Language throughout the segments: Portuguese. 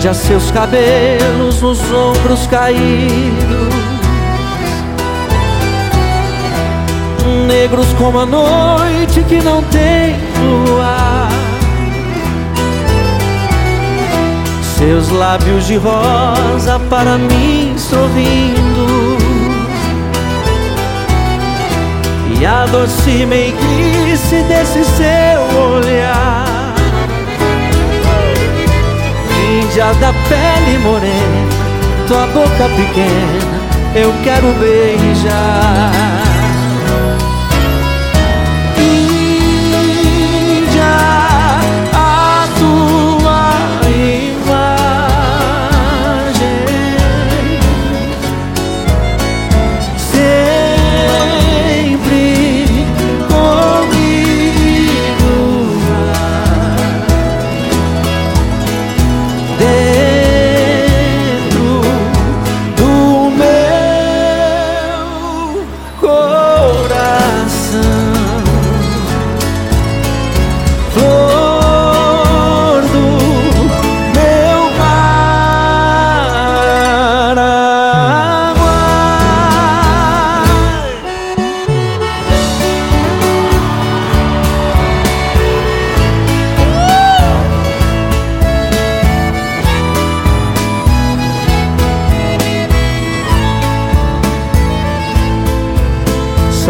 Prende a seus cabelos nos ombros caídos. Negros como a noite que não tem luar. Seus lábios de rosa para mim sorrindo. E a doce meiguice desse seu Índia da pele morena, tua boca pequena, eu quero beijar.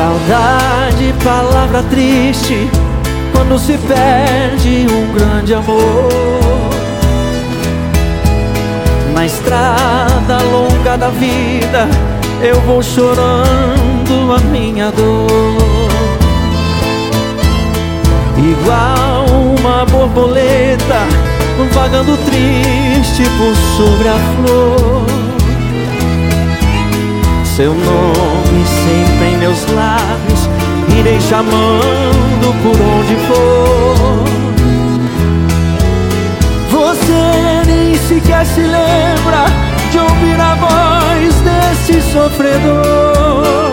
Saudade, palavra triste Quando se perde um grande amor. Na estrada longa da vida Eu vou chorando a minha dor. Igual uma borboleta Vagando triste por sobre a flor. Seu nome sempre em meus lábios Irei chamando por onde for. Você nem sequer se lembra De ouvir a voz desse sofredor.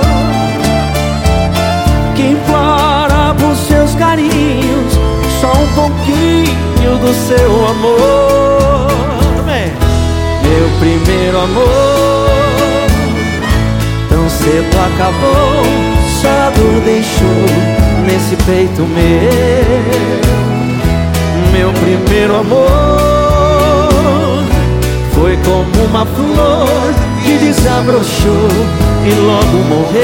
Que implora por seus carinhos Só um pouquinho do seu amor. Meu primeiro amor cedo acabou, só a dor deixou nesse peito meu. Meu primeiro amor foi como uma flor que desabrochou e logo morreu.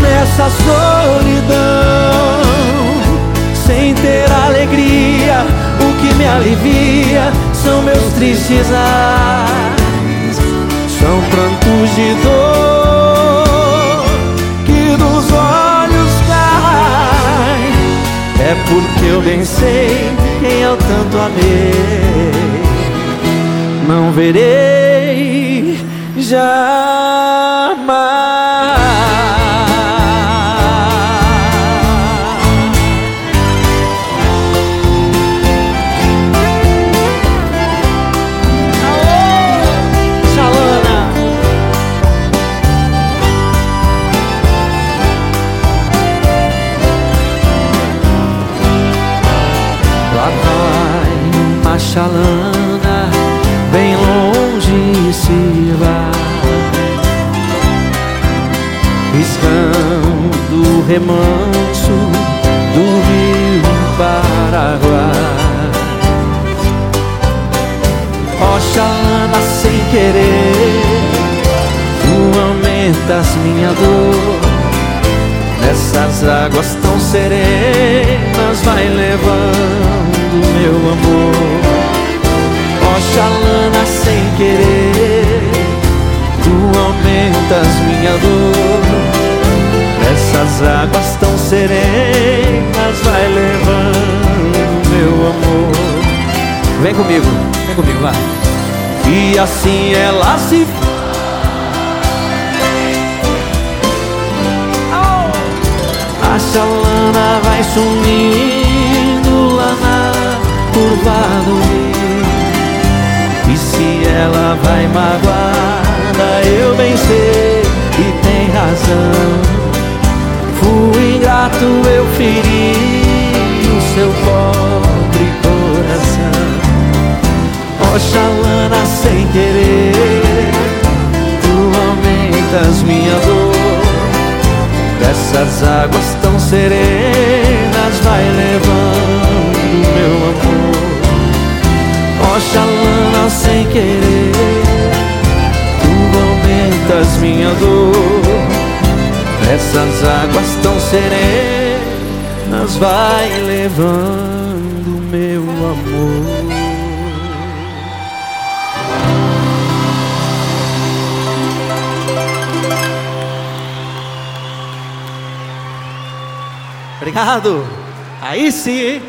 Nessa solidão, sem ter alegria, o que me alivia são meus tristes prantos de dor que dos olhos caem. É porque eu bem sei quem eu tanto amei. Não verei jamais. Xalana bem longe se vai Riscando o remanso do rio Paraguai. Oxalana sem querer Tu aumentas minha dor. Nessas águas tão serenas vai levando meu amor Oxalana sem querer. Tu aumentas minha dor. Essas águas tão serenas Vai levando meu amor. Vem comigo, vem comigo, vai. E assim ela se A chalana vai sumindo lá na curva do rio vai magoada, eu bem sei e tem razão. Fui ingrato, eu feri o seu pobre coração. Oxalana sem querer Tu aumentas minha dor Dessas águas tão serenas Vai levando Oxalana sem querer Tu aumentas minha dor Dessas águas tão serenas Vai levando meu amor Obrigado. Aí sim?